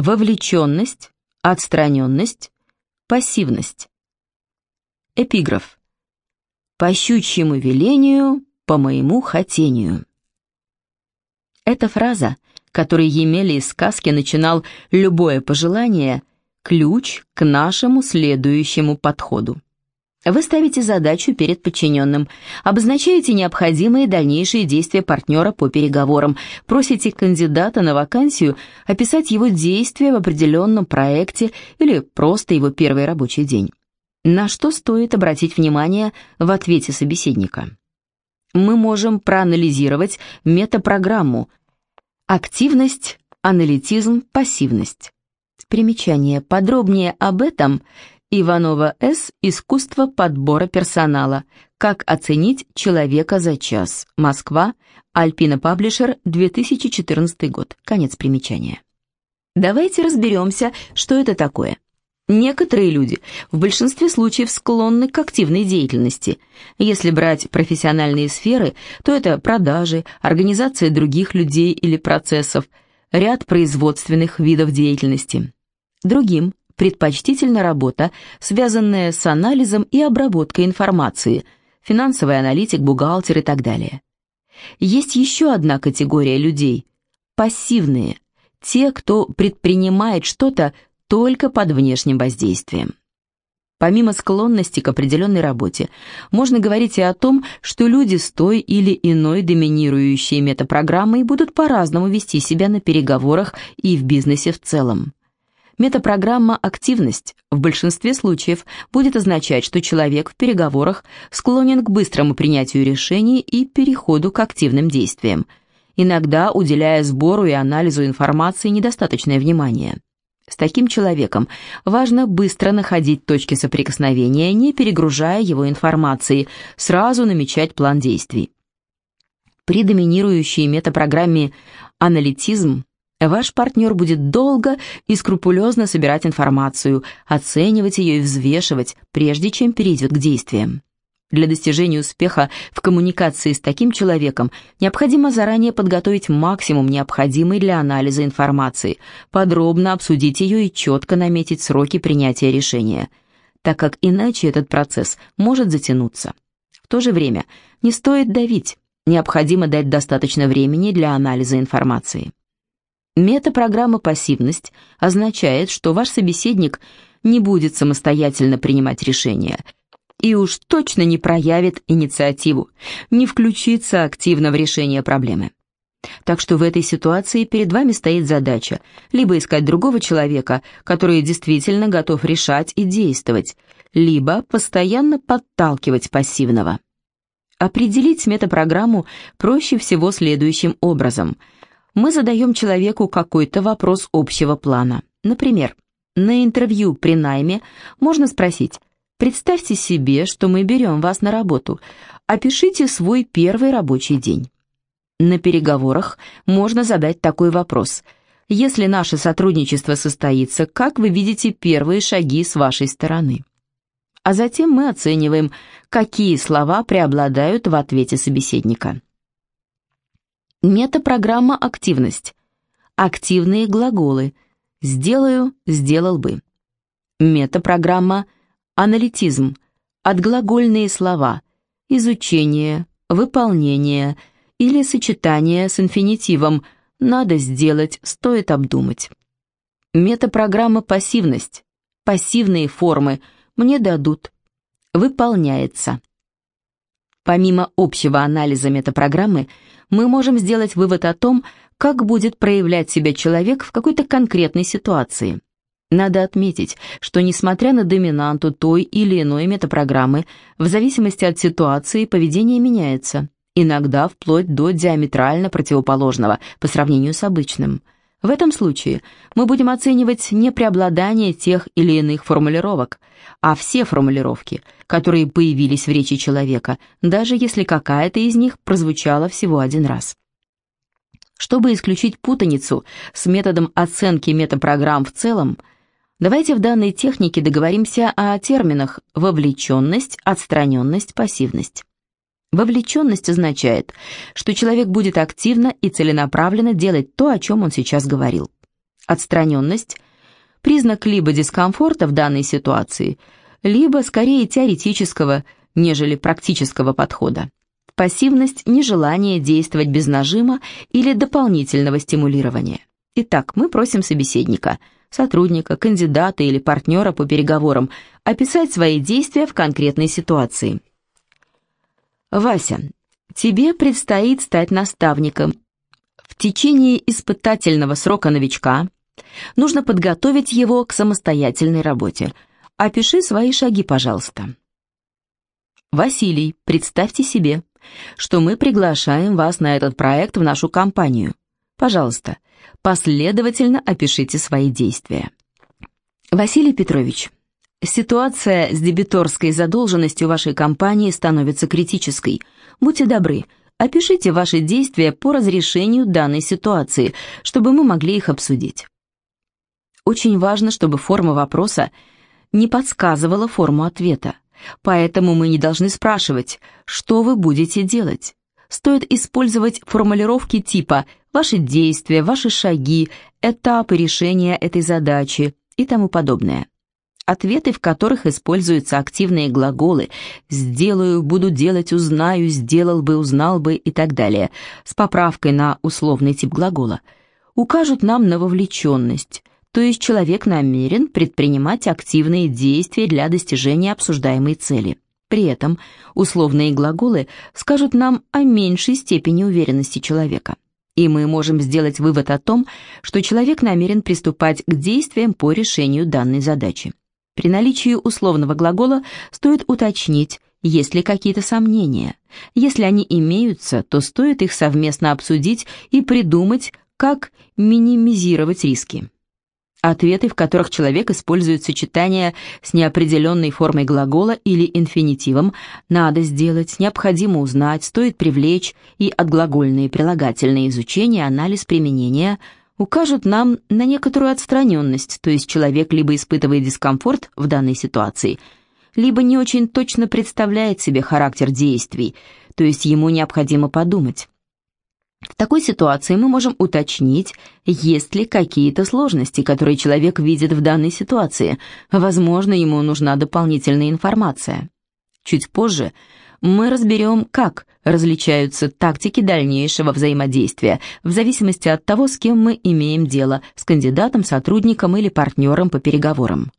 Вовлеченность, отстраненность, пассивность. Эпиграф. По щучьему велению, по моему хотению. Эта фраза, которой Емели из сказки начинал любое пожелание, ключ к нашему следующему подходу. Вы ставите задачу перед подчиненным, обозначаете необходимые дальнейшие действия партнера по переговорам, просите кандидата на вакансию описать его действия в определенном проекте или просто его первый рабочий день. На что стоит обратить внимание в ответе собеседника? Мы можем проанализировать метапрограмму «Активность», «Аналитизм», «Пассивность». Примечание. Подробнее об этом – Иванова С. Искусство подбора персонала. Как оценить человека за час. Москва. Альпина Паблишер. 2014 год. Конец примечания. Давайте разберемся, что это такое. Некоторые люди в большинстве случаев склонны к активной деятельности. Если брать профессиональные сферы, то это продажи, организация других людей или процессов, ряд производственных видов деятельности. Другим предпочтительна работа, связанная с анализом и обработкой информации, финансовый аналитик, бухгалтер и так далее. Есть еще одна категория людей – пассивные, те, кто предпринимает что-то только под внешним воздействием. Помимо склонности к определенной работе, можно говорить и о том, что люди с той или иной доминирующей метапрограммой будут по-разному вести себя на переговорах и в бизнесе в целом. Метапрограмма «Активность» в большинстве случаев будет означать, что человек в переговорах склонен к быстрому принятию решений и переходу к активным действиям, иногда уделяя сбору и анализу информации недостаточное внимание. С таким человеком важно быстро находить точки соприкосновения, не перегружая его информацией, сразу намечать план действий. При доминирующей метапрограмме «Аналитизм» Ваш партнер будет долго и скрупулезно собирать информацию, оценивать ее и взвешивать, прежде чем перейдет к действиям. Для достижения успеха в коммуникации с таким человеком необходимо заранее подготовить максимум необходимый для анализа информации, подробно обсудить ее и четко наметить сроки принятия решения, так как иначе этот процесс может затянуться. В то же время не стоит давить, необходимо дать достаточно времени для анализа информации. Метапрограмма «Пассивность» означает, что ваш собеседник не будет самостоятельно принимать решения и уж точно не проявит инициативу, не включится активно в решение проблемы. Так что в этой ситуации перед вами стоит задача либо искать другого человека, который действительно готов решать и действовать, либо постоянно подталкивать пассивного. Определить метапрограмму проще всего следующим образом – мы задаем человеку какой-то вопрос общего плана. Например, на интервью при найме можно спросить «Представьте себе, что мы берем вас на работу. Опишите свой первый рабочий день». На переговорах можно задать такой вопрос «Если наше сотрудничество состоится, как вы видите первые шаги с вашей стороны?» А затем мы оцениваем, какие слова преобладают в ответе собеседника. Метапрограмма «Активность». Активные глаголы. «Сделаю», «сделал бы». Метапрограмма «Аналитизм». Отглагольные слова. Изучение, выполнение или сочетание с инфинитивом «надо сделать», «стоит обдумать». Метапрограмма «Пассивность». Пассивные формы «мне дадут», «выполняется». Помимо общего анализа метапрограммы, мы можем сделать вывод о том, как будет проявлять себя человек в какой-то конкретной ситуации. Надо отметить, что несмотря на доминанту той или иной метапрограммы, в зависимости от ситуации поведение меняется, иногда вплоть до диаметрально противоположного по сравнению с обычным – в этом случае мы будем оценивать не преобладание тех или иных формулировок, а все формулировки, которые появились в речи человека, даже если какая-то из них прозвучала всего один раз. Чтобы исключить путаницу с методом оценки метапрограмм в целом, давайте в данной технике договоримся о терминах «вовлеченность», «отстраненность», «пассивность». Вовлеченность означает, что человек будет активно и целенаправленно делать то, о чем он сейчас говорил. Отстраненность – признак либо дискомфорта в данной ситуации, либо скорее теоретического, нежели практического подхода. Пассивность – нежелание действовать без нажима или дополнительного стимулирования. Итак, мы просим собеседника, сотрудника, кандидата или партнера по переговорам описать свои действия в конкретной ситуации. Вася, тебе предстоит стать наставником. В течение испытательного срока новичка нужно подготовить его к самостоятельной работе. Опиши свои шаги, пожалуйста. Василий, представьте себе, что мы приглашаем вас на этот проект в нашу компанию. Пожалуйста, последовательно опишите свои действия. Василий Петрович, ситуация с дебиторской задолженностью вашей компании становится критической. Будьте добры, опишите ваши действия по разрешению данной ситуации, чтобы мы могли их обсудить. Очень важно, чтобы форма вопроса не подсказывала форму ответа. Поэтому мы не должны спрашивать, что вы будете делать. Стоит использовать формулировки типа «ваши действия», «ваши шаги», «этапы решения этой задачи» и тому подобное. Ответы, в которых используются активные глаголы «сделаю», «буду делать», «узнаю», «сделал бы», «узнал бы» и так далее, с поправкой на условный тип глагола, укажут нам на вовлеченность, то есть человек намерен предпринимать активные действия для достижения обсуждаемой цели. При этом условные глаголы скажут нам о меньшей степени уверенности человека. И мы можем сделать вывод о том, что человек намерен приступать к действиям по решению данной задачи. При наличии условного глагола стоит уточнить, есть ли какие-то сомнения. Если они имеются, то стоит их совместно обсудить и придумать, как минимизировать риски. Ответы, в которых человек использует сочетание с неопределенной формой глагола или инфинитивом, надо сделать, необходимо узнать, стоит привлечь, и отглагольные прилагательные изучения, анализ применения укажут нам на некоторую отстраненность, то есть человек либо испытывает дискомфорт в данной ситуации, либо не очень точно представляет себе характер действий, то есть ему необходимо подумать. В такой ситуации мы можем уточнить, есть ли какие-то сложности, которые человек видит в данной ситуации. Возможно, ему нужна дополнительная информация. Чуть позже мы разберем, как различаются тактики дальнейшего взаимодействия в зависимости от того, с кем мы имеем дело, с кандидатом, сотрудником или партнером по переговорам.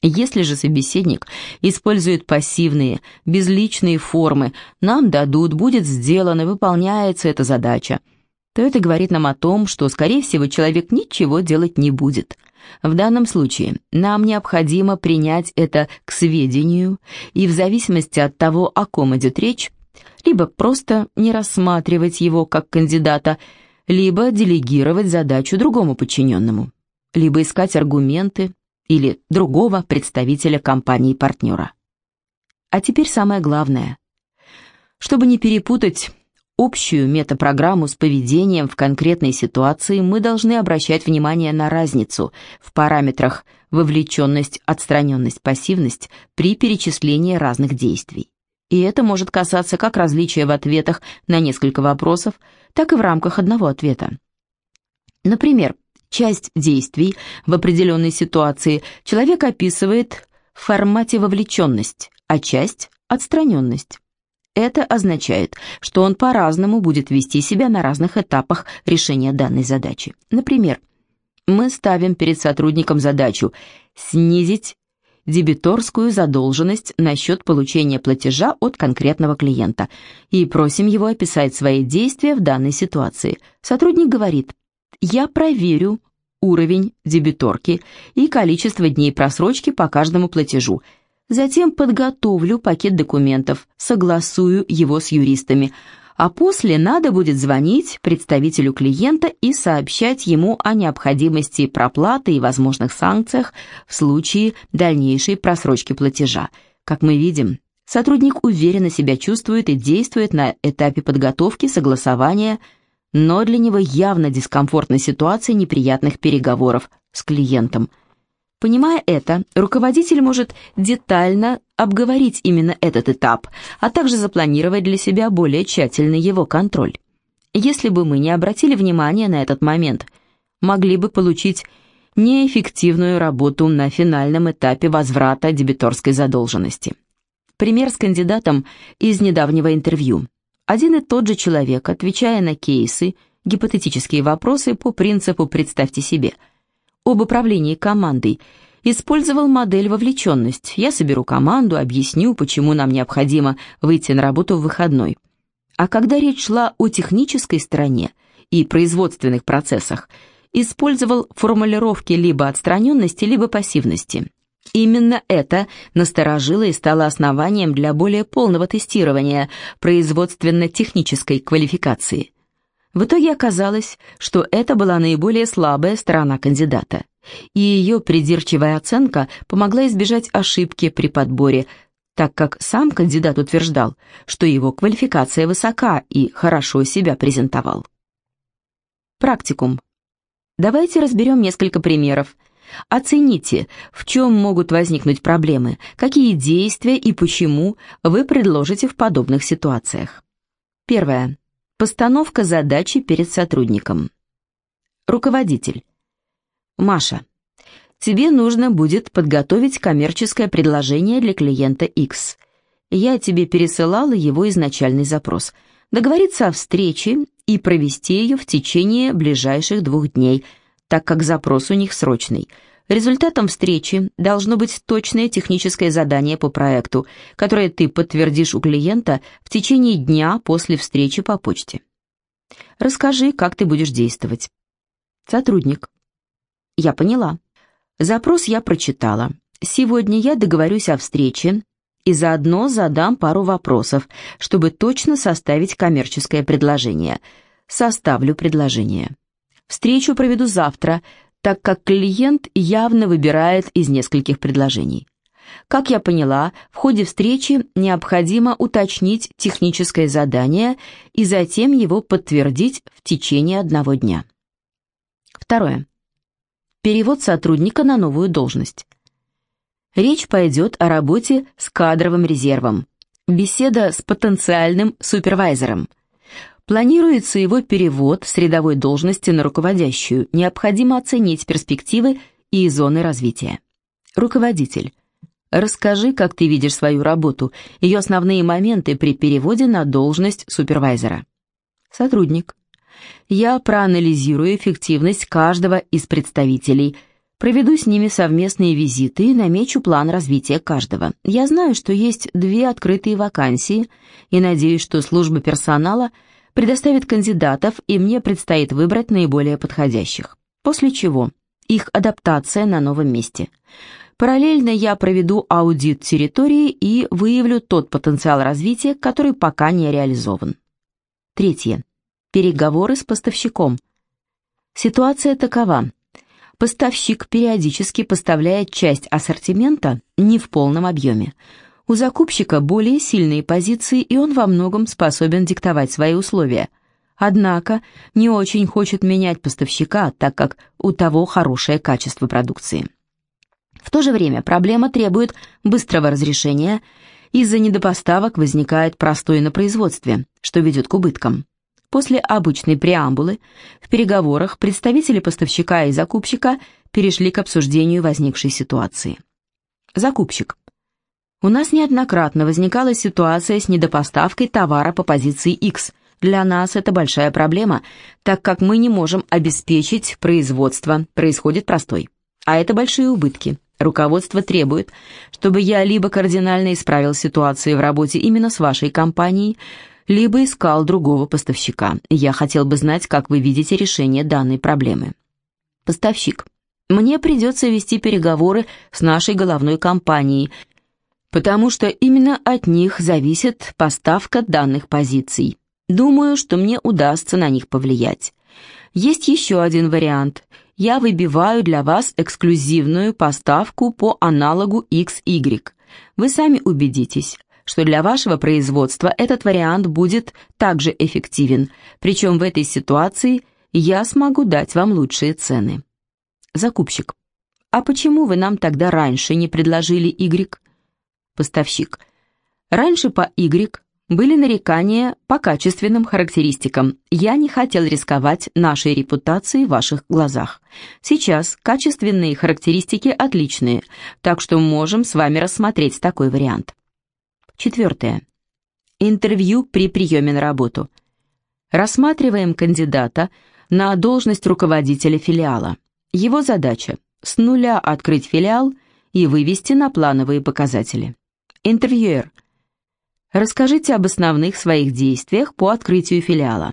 Если же собеседник использует пассивные, безличные формы «нам дадут», «будет сделано», «выполняется эта задача», то это говорит нам о том, что, скорее всего, человек ничего делать не будет. В данном случае нам необходимо принять это к сведению и в зависимости от того, о ком идет речь, либо просто не рассматривать его как кандидата, либо делегировать задачу другому подчиненному, либо искать аргументы, или другого представителя компании-партнера. А теперь самое главное. Чтобы не перепутать общую метапрограмму с поведением в конкретной ситуации, мы должны обращать внимание на разницу в параметрах вовлеченность, отстраненность, пассивность при перечислении разных действий. И это может касаться как различия в ответах на несколько вопросов, так и в рамках одного ответа. Например, Часть действий в определенной ситуации человек описывает в формате вовлеченность, а часть – отстраненность. Это означает, что он по-разному будет вести себя на разных этапах решения данной задачи. Например, мы ставим перед сотрудником задачу снизить дебиторскую задолженность на счет получения платежа от конкретного клиента и просим его описать свои действия в данной ситуации. Сотрудник говорит я проверю уровень дебиторки и количество дней просрочки по каждому платежу. Затем подготовлю пакет документов, согласую его с юристами, а после надо будет звонить представителю клиента и сообщать ему о необходимости проплаты и возможных санкциях в случае дальнейшей просрочки платежа. Как мы видим, сотрудник уверенно себя чувствует и действует на этапе подготовки, согласования, но для него явно дискомфортна ситуация неприятных переговоров с клиентом. Понимая это, руководитель может детально обговорить именно этот этап, а также запланировать для себя более тщательный его контроль. Если бы мы не обратили внимания на этот момент, могли бы получить неэффективную работу на финальном этапе возврата дебиторской задолженности. Пример с кандидатом из недавнего интервью. Один и тот же человек, отвечая на кейсы, гипотетические вопросы по принципу «представьте себе», об управлении командой, использовал модель вовлеченность. Я соберу команду, объясню, почему нам необходимо выйти на работу в выходной. А когда речь шла о технической стороне и производственных процессах, использовал формулировки либо отстраненности, либо пассивности. Именно это насторожило и стало основанием для более полного тестирования производственно-технической квалификации. В итоге оказалось, что это была наиболее слабая сторона кандидата, и ее придирчивая оценка помогла избежать ошибки при подборе, так как сам кандидат утверждал, что его квалификация высока и хорошо себя презентовал. Практикум. Давайте разберем несколько примеров – Оцените, в чем могут возникнуть проблемы, какие действия и почему вы предложите в подобных ситуациях. Первое. Постановка задачи перед сотрудником. Руководитель. Маша, тебе нужно будет подготовить коммерческое предложение для клиента X. Я тебе пересылала его изначальный запрос. Договориться о встрече и провести ее в течение ближайших двух дней – так как запрос у них срочный. Результатом встречи должно быть точное техническое задание по проекту, которое ты подтвердишь у клиента в течение дня после встречи по почте. Расскажи, как ты будешь действовать. Сотрудник. Я поняла. Запрос я прочитала. Сегодня я договорюсь о встрече и заодно задам пару вопросов, чтобы точно составить коммерческое предложение. Составлю предложение. Встречу проведу завтра, так как клиент явно выбирает из нескольких предложений. Как я поняла, в ходе встречи необходимо уточнить техническое задание и затем его подтвердить в течение одного дня. Второе. Перевод сотрудника на новую должность. Речь пойдет о работе с кадровым резервом. Беседа с потенциальным супервайзером. Планируется его перевод с рядовой должности на руководящую. Необходимо оценить перспективы и зоны развития. Руководитель. Расскажи, как ты видишь свою работу, ее основные моменты при переводе на должность супервайзера. Сотрудник. Я проанализирую эффективность каждого из представителей, проведу с ними совместные визиты и намечу план развития каждого. Я знаю, что есть две открытые вакансии и надеюсь, что служба персонала – предоставит кандидатов, и мне предстоит выбрать наиболее подходящих. После чего их адаптация на новом месте. Параллельно я проведу аудит территории и выявлю тот потенциал развития, который пока не реализован. Третье. Переговоры с поставщиком. Ситуация такова. Поставщик периодически поставляет часть ассортимента не в полном объеме. У закупщика более сильные позиции, и он во многом способен диктовать свои условия. Однако не очень хочет менять поставщика, так как у того хорошее качество продукции. В то же время проблема требует быстрого разрешения, из-за недопоставок возникает простой на производстве, что ведет к убыткам. После обычной преамбулы в переговорах представители поставщика и закупщика перешли к обсуждению возникшей ситуации. Закупщик. У нас неоднократно возникала ситуация с недопоставкой товара по позиции X. Для нас это большая проблема, так как мы не можем обеспечить производство, происходит простой. А это большие убытки. Руководство требует, чтобы я либо кардинально исправил ситуацию в работе именно с вашей компанией, либо искал другого поставщика. Я хотел бы знать, как вы видите решение данной проблемы. Поставщик. Мне придется вести переговоры с нашей головной компанией, потому что именно от них зависит поставка данных позиций. Думаю, что мне удастся на них повлиять. Есть еще один вариант. Я выбиваю для вас эксклюзивную поставку по аналогу XY. Вы сами убедитесь, что для вашего производства этот вариант будет также эффективен, причем в этой ситуации я смогу дать вам лучшие цены. Закупщик. А почему вы нам тогда раньше не предложили Y? Поставщик. Раньше по Y были нарекания по качественным характеристикам. Я не хотел рисковать нашей репутацией в ваших глазах. Сейчас качественные характеристики отличные, так что можем с вами рассмотреть такой вариант. Четвертое. Интервью при приеме на работу. Рассматриваем кандидата на должность руководителя филиала. Его задача – с нуля открыть филиал и вывести на плановые показатели. Интервьюер – Расскажите об основных своих действиях по открытию филиала.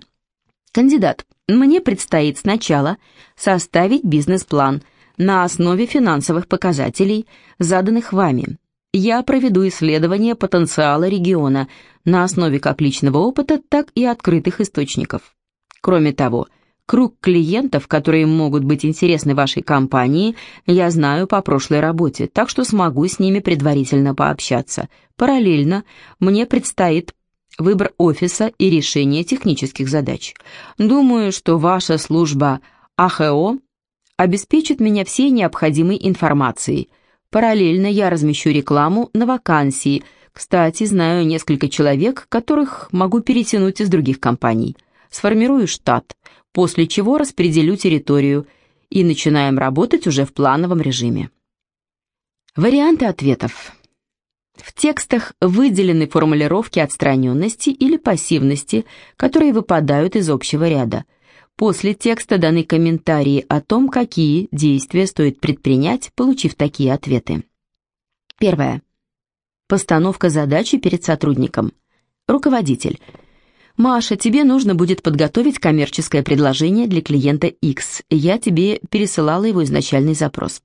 Кандидат, мне предстоит сначала составить бизнес-план на основе финансовых показателей, заданных вами. Я проведу исследование потенциала региона на основе как личного опыта, так и открытых источников. Кроме того, Круг клиентов, которые могут быть интересны вашей компании, я знаю по прошлой работе, так что смогу с ними предварительно пообщаться. Параллельно мне предстоит выбор офиса и решение технических задач. Думаю, что ваша служба АХО обеспечит меня всей необходимой информацией. Параллельно я размещу рекламу на вакансии. Кстати, знаю несколько человек, которых могу перетянуть из других компаний. Сформирую штат – после чего распределю территорию и начинаем работать уже в плановом режиме. Варианты ответов. В текстах выделены формулировки отстраненности или пассивности, которые выпадают из общего ряда. После текста даны комментарии о том, какие действия стоит предпринять, получив такие ответы. Первое. Постановка задачи перед сотрудником. Руководитель – «Маша, тебе нужно будет подготовить коммерческое предложение для клиента X. Я тебе пересылала его изначальный запрос.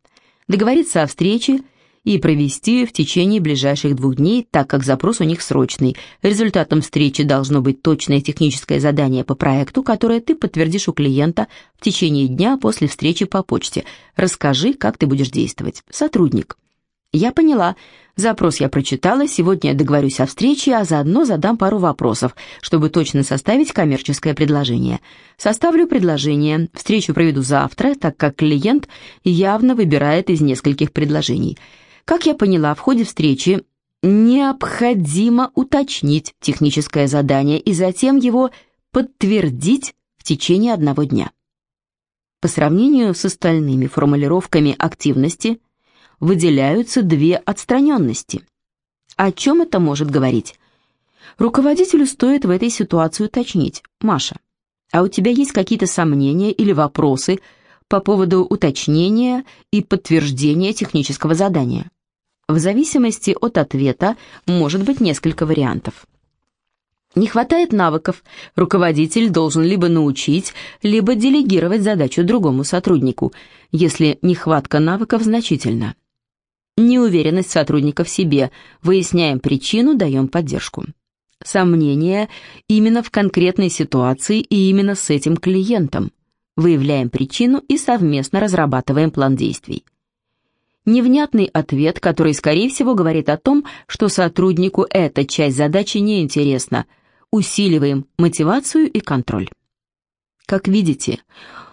Договориться о встрече и провести в течение ближайших двух дней, так как запрос у них срочный. Результатом встречи должно быть точное техническое задание по проекту, которое ты подтвердишь у клиента в течение дня после встречи по почте. Расскажи, как ты будешь действовать. Сотрудник. Я поняла. Запрос я прочитала, сегодня я договорюсь о встрече, а заодно задам пару вопросов, чтобы точно составить коммерческое предложение. Составлю предложение, встречу проведу завтра, так как клиент явно выбирает из нескольких предложений. Как я поняла, в ходе встречи необходимо уточнить техническое задание и затем его подтвердить в течение одного дня. По сравнению с остальными формулировками активности – выделяются две отстраненности. О чем это может говорить? Руководителю стоит в этой ситуации уточнить. Маша, а у тебя есть какие-то сомнения или вопросы по поводу уточнения и подтверждения технического задания? В зависимости от ответа может быть несколько вариантов. Не хватает навыков, руководитель должен либо научить, либо делегировать задачу другому сотруднику, если нехватка навыков значительна. Неуверенность сотрудника в себе. Выясняем причину, даем поддержку. Сомнения именно в конкретной ситуации и именно с этим клиентом. Выявляем причину и совместно разрабатываем план действий. Невнятный ответ, который, скорее всего, говорит о том, что сотруднику эта часть задачи неинтересна. Усиливаем мотивацию и контроль. Как видите,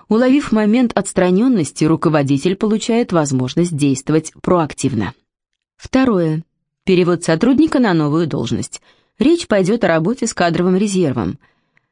Уловив момент отстраненности, руководитель получает возможность действовать проактивно. Второе. Перевод сотрудника на новую должность. Речь пойдет о работе с кадровым резервом.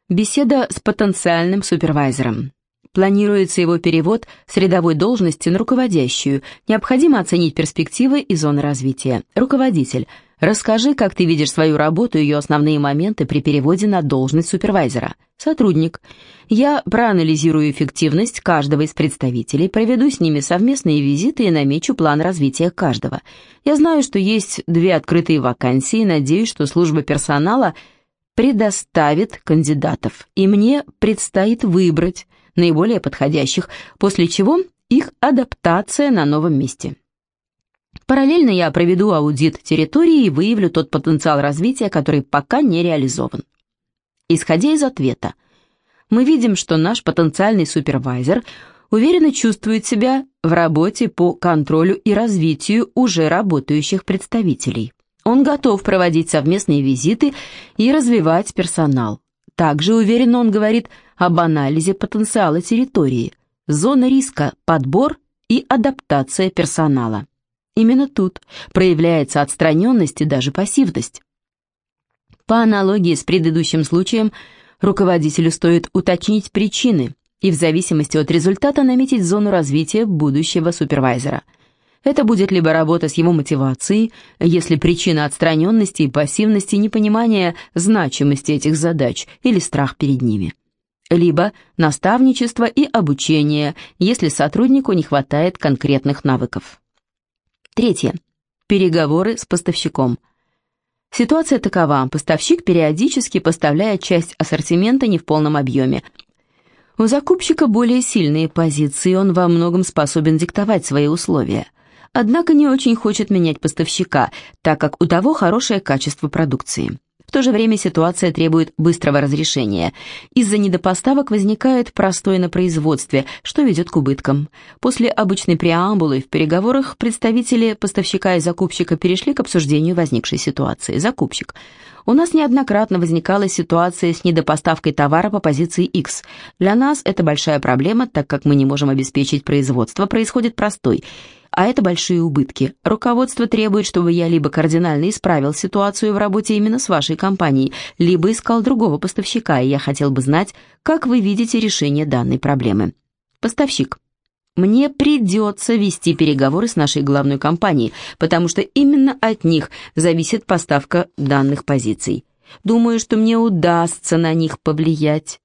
Беседа с потенциальным супервайзером. Планируется его перевод с рядовой должности на руководящую. Необходимо оценить перспективы и зоны развития. Руководитель. Расскажи, как ты видишь свою работу и ее основные моменты при переводе на должность супервайзера. Сотрудник. Я проанализирую эффективность каждого из представителей, проведу с ними совместные визиты и намечу план развития каждого. Я знаю, что есть две открытые вакансии, надеюсь, что служба персонала предоставит кандидатов, и мне предстоит выбрать наиболее подходящих, после чего их адаптация на новом месте. Параллельно я проведу аудит территории и выявлю тот потенциал развития, который пока не реализован. Исходя из ответа, мы видим, что наш потенциальный супервайзер уверенно чувствует себя в работе по контролю и развитию уже работающих представителей. Он готов проводить совместные визиты и развивать персонал. Также уверенно он говорит об анализе потенциала территории, зона риска, подбор и адаптация персонала. Именно тут проявляется отстраненность и даже пассивность. По аналогии с предыдущим случаем, руководителю стоит уточнить причины и в зависимости от результата наметить зону развития будущего супервайзера. Это будет либо работа с его мотивацией, если причина отстраненности и пассивности – непонимание значимости этих задач или страх перед ними. Либо наставничество и обучение, если сотруднику не хватает конкретных навыков. Третье. Переговоры с поставщиком – Ситуация такова. Поставщик периодически поставляет часть ассортимента не в полном объеме. У закупщика более сильные позиции, он во многом способен диктовать свои условия. Однако не очень хочет менять поставщика, так как у того хорошее качество продукции. В то же время ситуация требует быстрого разрешения. Из-за недопоставок возникает простой на производстве, что ведет к убыткам. После обычной преамбулы в переговорах представители поставщика и закупщика перешли к обсуждению возникшей ситуации. Закупщик. У нас неоднократно возникала ситуация с недопоставкой товара по позиции X. Для нас это большая проблема, так как мы не можем обеспечить производство, происходит простой – а это большие убытки. Руководство требует, чтобы я либо кардинально исправил ситуацию в работе именно с вашей компанией, либо искал другого поставщика, и я хотел бы знать, как вы видите решение данной проблемы. Поставщик. Мне придется вести переговоры с нашей главной компанией, потому что именно от них зависит поставка данных позиций. Думаю, что мне удастся на них повлиять.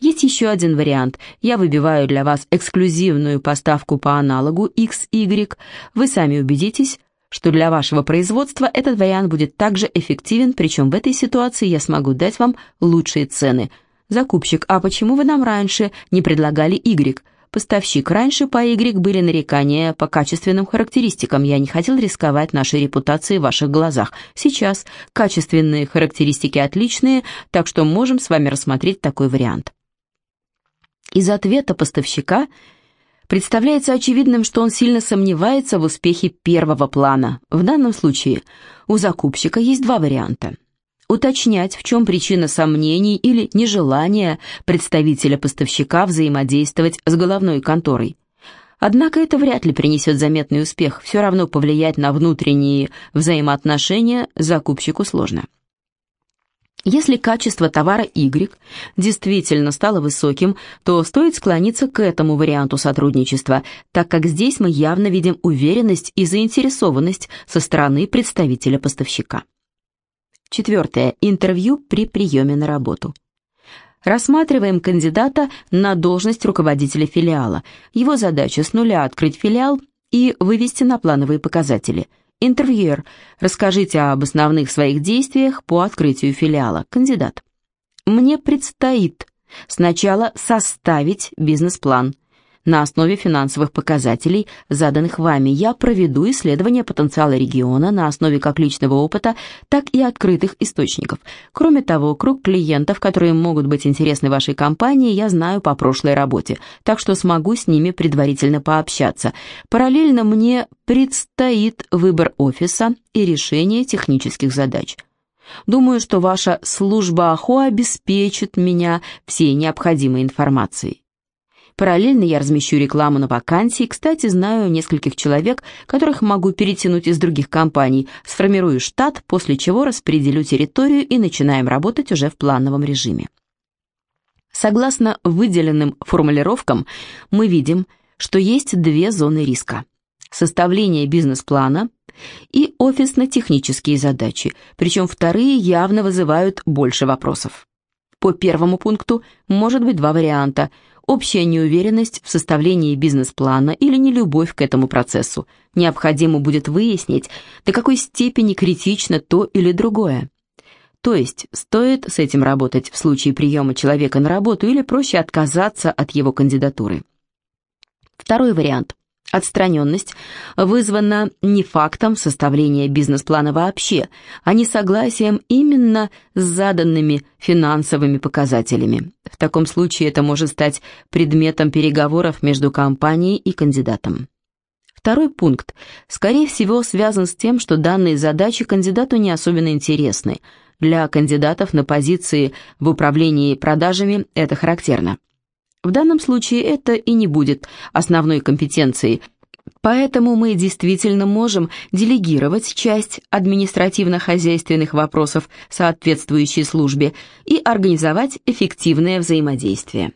Есть еще один вариант. Я выбиваю для вас эксклюзивную поставку по аналогу XY. Вы сами убедитесь, что для вашего производства этот вариант будет также эффективен, причем в этой ситуации я смогу дать вам лучшие цены. Закупщик, а почему вы нам раньше не предлагали Y? Поставщик, раньше по Y были нарекания по качественным характеристикам, я не хотел рисковать нашей репутацией в ваших глазах. Сейчас качественные характеристики отличные, так что можем с вами рассмотреть такой вариант. Из ответа поставщика представляется очевидным, что он сильно сомневается в успехе первого плана. В данном случае у закупщика есть два варианта уточнять, в чем причина сомнений или нежелания представителя поставщика взаимодействовать с головной конторой. Однако это вряд ли принесет заметный успех, все равно повлиять на внутренние взаимоотношения закупщику сложно. Если качество товара Y действительно стало высоким, то стоит склониться к этому варианту сотрудничества, так как здесь мы явно видим уверенность и заинтересованность со стороны представителя поставщика. Четвертое. Интервью при приеме на работу. Рассматриваем кандидата на должность руководителя филиала. Его задача с нуля открыть филиал и вывести на плановые показатели. Интервьюер. Расскажите об основных своих действиях по открытию филиала. Кандидат. Мне предстоит сначала составить бизнес-план – на основе финансовых показателей, заданных вами, я проведу исследование потенциала региона на основе как личного опыта, так и открытых источников. Кроме того, круг клиентов, которые могут быть интересны вашей компании, я знаю по прошлой работе, так что смогу с ними предварительно пообщаться. Параллельно мне предстоит выбор офиса и решение технических задач. Думаю, что ваша служба АХО обеспечит меня всей необходимой информацией. Параллельно я размещу рекламу на вакансии. Кстати, знаю нескольких человек, которых могу перетянуть из других компаний. Сформирую штат, после чего распределю территорию и начинаем работать уже в плановом режиме. Согласно выделенным формулировкам, мы видим, что есть две зоны риска. Составление бизнес-плана и офисно-технические задачи, причем вторые явно вызывают больше вопросов. По первому пункту может быть два варианта – общая неуверенность в составлении бизнес-плана или нелюбовь к этому процессу. Необходимо будет выяснить, до какой степени критично то или другое. То есть, стоит с этим работать в случае приема человека на работу или проще отказаться от его кандидатуры. Второй вариант. Отстраненность вызвана не фактом составления бизнес-плана вообще, а несогласием именно с заданными финансовыми показателями. В таком случае это может стать предметом переговоров между компанией и кандидатом. Второй пункт, скорее всего, связан с тем, что данные задачи кандидату не особенно интересны. Для кандидатов на позиции в управлении продажами это характерно. В данном случае это и не будет основной компетенцией, Поэтому мы действительно можем делегировать часть административно-хозяйственных вопросов соответствующей службе и организовать эффективное взаимодействие.